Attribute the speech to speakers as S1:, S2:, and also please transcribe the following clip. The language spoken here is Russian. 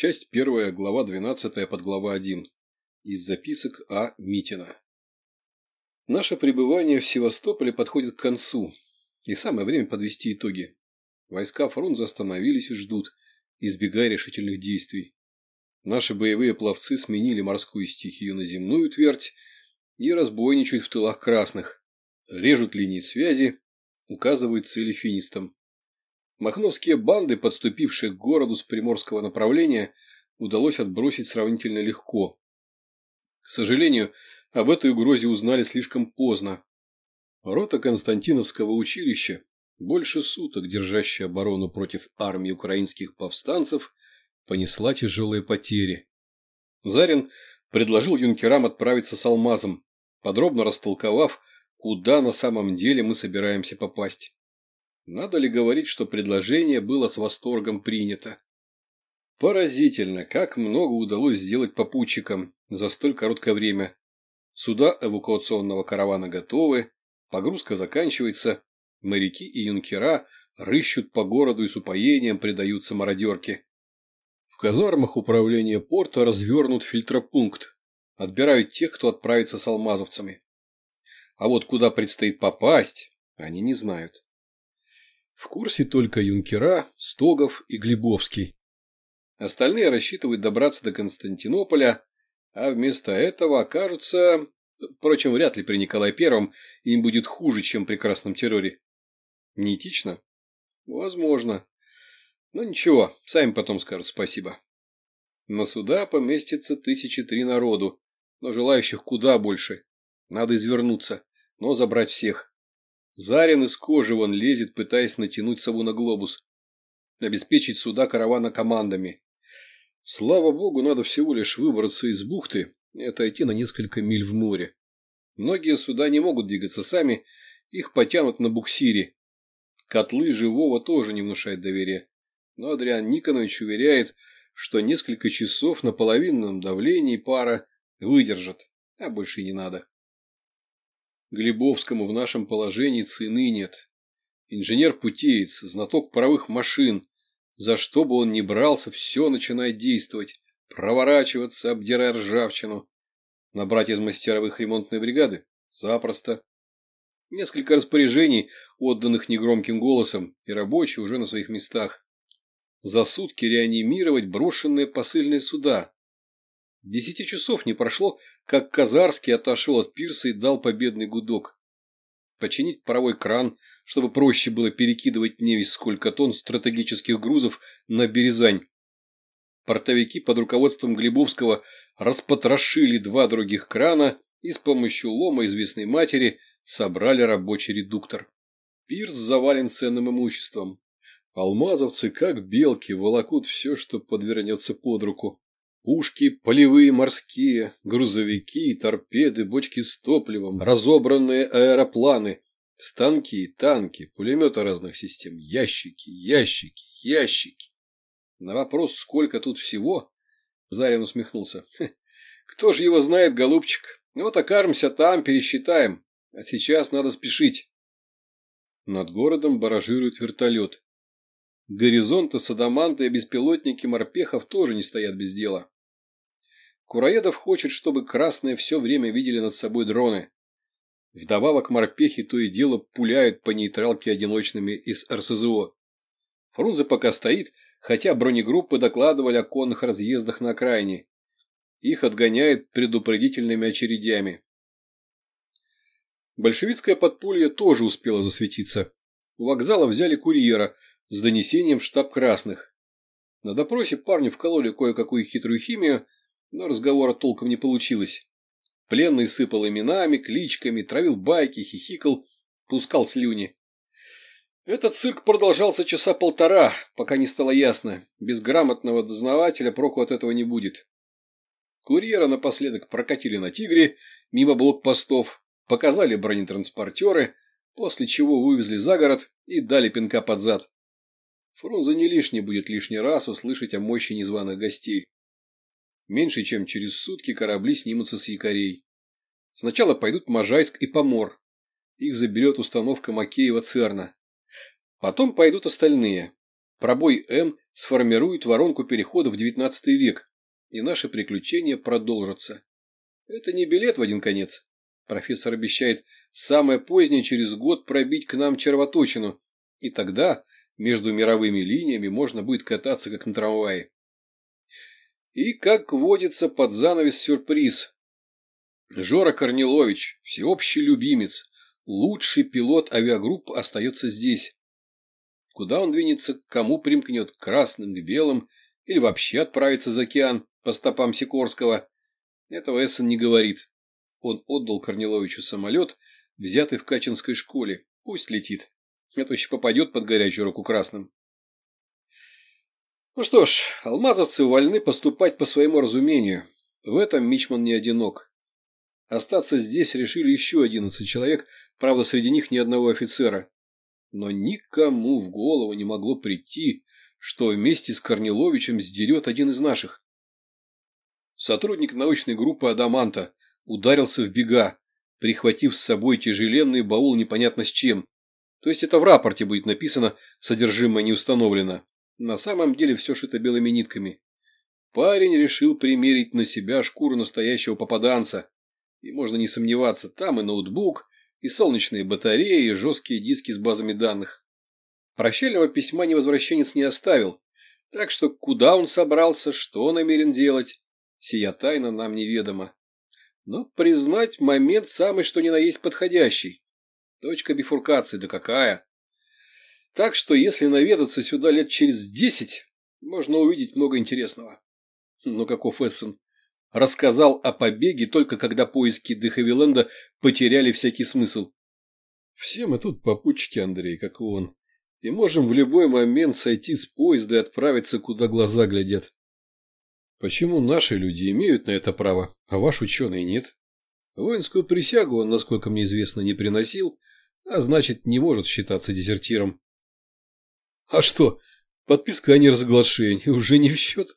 S1: Часть первая, глава 12, подглава 1. Из записок А. Митина. Наше пребывание в Севастополе подходит к концу, и самое время подвести итоги. Войска Фрунзе остановились и ждут, избегая решительных действий. Наши боевые пловцы сменили морскую стихию на земную твердь и разбойничают в тылах красных, режут линии связи, указывают цели финистам. Махновские банды, подступившие к городу с приморского направления, удалось отбросить сравнительно легко. К сожалению, об этой угрозе узнали слишком поздно. Рота Константиновского училища, больше суток держащая оборону против армии украинских повстанцев, понесла тяжелые потери. Зарин предложил юнкерам отправиться с алмазом, подробно растолковав, куда на самом деле мы собираемся попасть. Надо ли говорить, что предложение было с восторгом принято? Поразительно, как много удалось сделать попутчикам за столь короткое время. Суда эвакуационного каравана готовы, погрузка заканчивается, моряки и юнкера рыщут по городу и с упоением предаются мародерке. В казармах управления порта развернут фильтропункт, отбирают тех, кто отправится с алмазовцами. А вот куда предстоит попасть, они не знают. В курсе только юнкера, Стогов и Глебовский. Остальные рассчитывают добраться до Константинополя, а вместо этого окажутся... Впрочем, вряд ли при Николае Первом им будет хуже, чем при Красном терроре. Неэтично? Возможно. Но ничего, сами потом скажут спасибо. На суда поместится тысячи три народу, но желающих куда больше. Надо извернуться, но забрать всех. Зарин из кожи вон лезет, пытаясь натянуть сову на глобус. Обеспечить суда каравана командами. Слава богу, надо всего лишь выбраться из бухты и отойти на несколько миль в море. Многие суда не могут двигаться сами, их потянут на буксире. Котлы живого тоже не внушают доверия. Но Адриан Никонович уверяет, что несколько часов на половинном давлении пара выдержат, а больше и не надо. Глебовскому в нашем положении цены нет. Инженер-путеец, знаток паровых машин. За что бы он ни брался, все начинает действовать, проворачиваться, обдирая ржавчину. Набрать из мастеровых ремонтной бригады? Запросто. Несколько распоряжений, отданных негромким голосом, и рабочие уже на своих местах. За сутки реанимировать брошенные посыльные суда. Десяти часов не прошло, как Казарский отошел от пирса и дал победный гудок. Починить паровой кран, чтобы проще было перекидывать не весь сколько тонн стратегических грузов на Березань. Портовики под руководством Глебовского распотрошили два других крана и с помощью лома известной матери собрали рабочий редуктор. Пирс завален ценным имуществом. Алмазовцы, как белки, волокут все, что подвернется под руку. Пушки полевые морские, грузовики, торпеды, бочки с топливом, разобранные аэропланы, станки, танки, пулеметы разных систем, ящики, ящики, ящики. На вопрос, сколько тут всего, Зарин усмехнулся. Кто же его знает, голубчик? Вот окажемся там, пересчитаем. А сейчас надо спешить. Над городом баражирует вертолет. Горизонты, садоманты и беспилотники морпехов тоже не стоят без дела. Кураедов хочет, чтобы красные все время видели над собой дроны. Вдобавок морпехи то и дело пуляют по нейтралке одиночными из РСЗО. Фрунзе пока стоит, хотя бронегруппы докладывали о конных разъездах на окраине. Их отгоняют предупредительными очередями. Большевистское подполье тоже успело засветиться. У вокзала взяли курьера с донесением в штаб красных. На допросе парню вкололи кое-какую хитрую химию, но разговора толком не получилось. Пленный сыпал именами, кличками, травил байки, хихикал, пускал слюни. Этот цирк продолжался часа полтора, пока не стало ясно. Без грамотного дознавателя проку от этого не будет. Курьера напоследок прокатили на «Тигре» мимо блокпостов, показали бронетранспортеры, после чего вывезли за город и дали пинка под зад. Фрунзе не лишний будет лишний раз услышать о мощи незваных гостей. Меньше чем через сутки корабли снимутся с якорей. Сначала пойдут Можайск и Помор. Их заберет установка Макеева-Церна. Потом пойдут остальные. Пробой М сформирует воронку перехода в XIX век, и наши приключения продолжатся. Это не билет в один конец. Профессор обещает самое позднее через год пробить к нам червоточину, и тогда между мировыми линиями можно будет кататься как на трамвае. И, как водится, под занавес сюрприз. Жора Корнилович, всеобщий любимец, лучший пилот авиагруппы остается здесь. Куда он двинется, к кому примкнет, красным, к белым, или вообще отправится за океан по стопам Сикорского, этого Эссен не говорит. Он отдал Корниловичу самолет, взятый в Качинской школе. Пусть летит. Это еще попадет под горячую руку красным. Ну что ж, алмазовцы вольны поступать по своему разумению. В этом Мичман не одинок. Остаться здесь решили еще одиннадцать человек, правда, среди них ни одного офицера. Но никому в голову не могло прийти, что вместе с Корниловичем сдерет один из наших. Сотрудник научной группы «Адаманта» ударился в бега, прихватив с собой тяжеленный баул непонятно с чем. То есть это в рапорте будет написано «содержимое не установлено». На самом деле все шито белыми нитками. Парень решил примерить на себя шкуру настоящего попаданца. И можно не сомневаться, там и ноутбук, и солнечные батареи, и жесткие диски с базами данных. Прощального письма невозвращенец не оставил, так что куда он собрался, что намерен делать, сия тайна нам неведома. Но признать момент самый что ни на есть подходящий. Точка бифуркации, да какая! Так что если наведаться сюда лет через десять, можно увидеть много интересного. Но каков Эссен? Рассказал о побеге только когда поиски Дехавиленда потеряли всякий смысл. Все мы тут попутчики, Андрей, как он. И можем в любой момент сойти с поезда и отправиться, куда глаза глядят. Почему наши люди имеют на это право, а ваш ученый нет? Воинскую присягу он, насколько мне известно, не приносил, а значит, не может считаться дезертиром. А что, подписка о неразглашении уже не в счет?